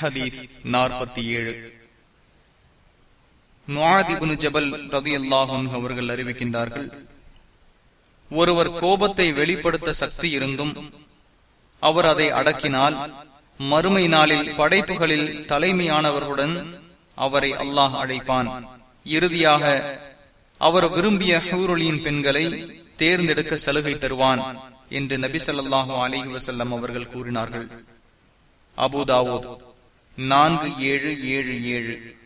ஹதீஸ் நாற்பத்தி ஏழு. முஆதிபுனு ஜபல் ரதி அல்லாஹும் அவர்கள் அறிவிக்கின்றார்கள் ஒருவர் கோபத்தை வெளிப்படுத்த சக்தி இருந்தும் அவர் அதை அடக்கினால் மறுமை நாளில் படைப்புகளில் தலைமையானவர்களுடன் அவரை அல்லாஹ் அழைப்பான். இறுதியாக அவர் விரும்பிய ஹூருளியின் பெண்களை தேர்ந்தெடுக்க சலுகை தருவான் என்று நபி சொல்லாஹு அலிஹி வசல்லம் அவர்கள் கூறினார்கள். அபுதாவோ நான்கு ஏழு ஏழு ஏழு.